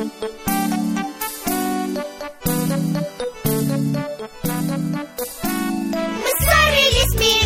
Sorry, it's me.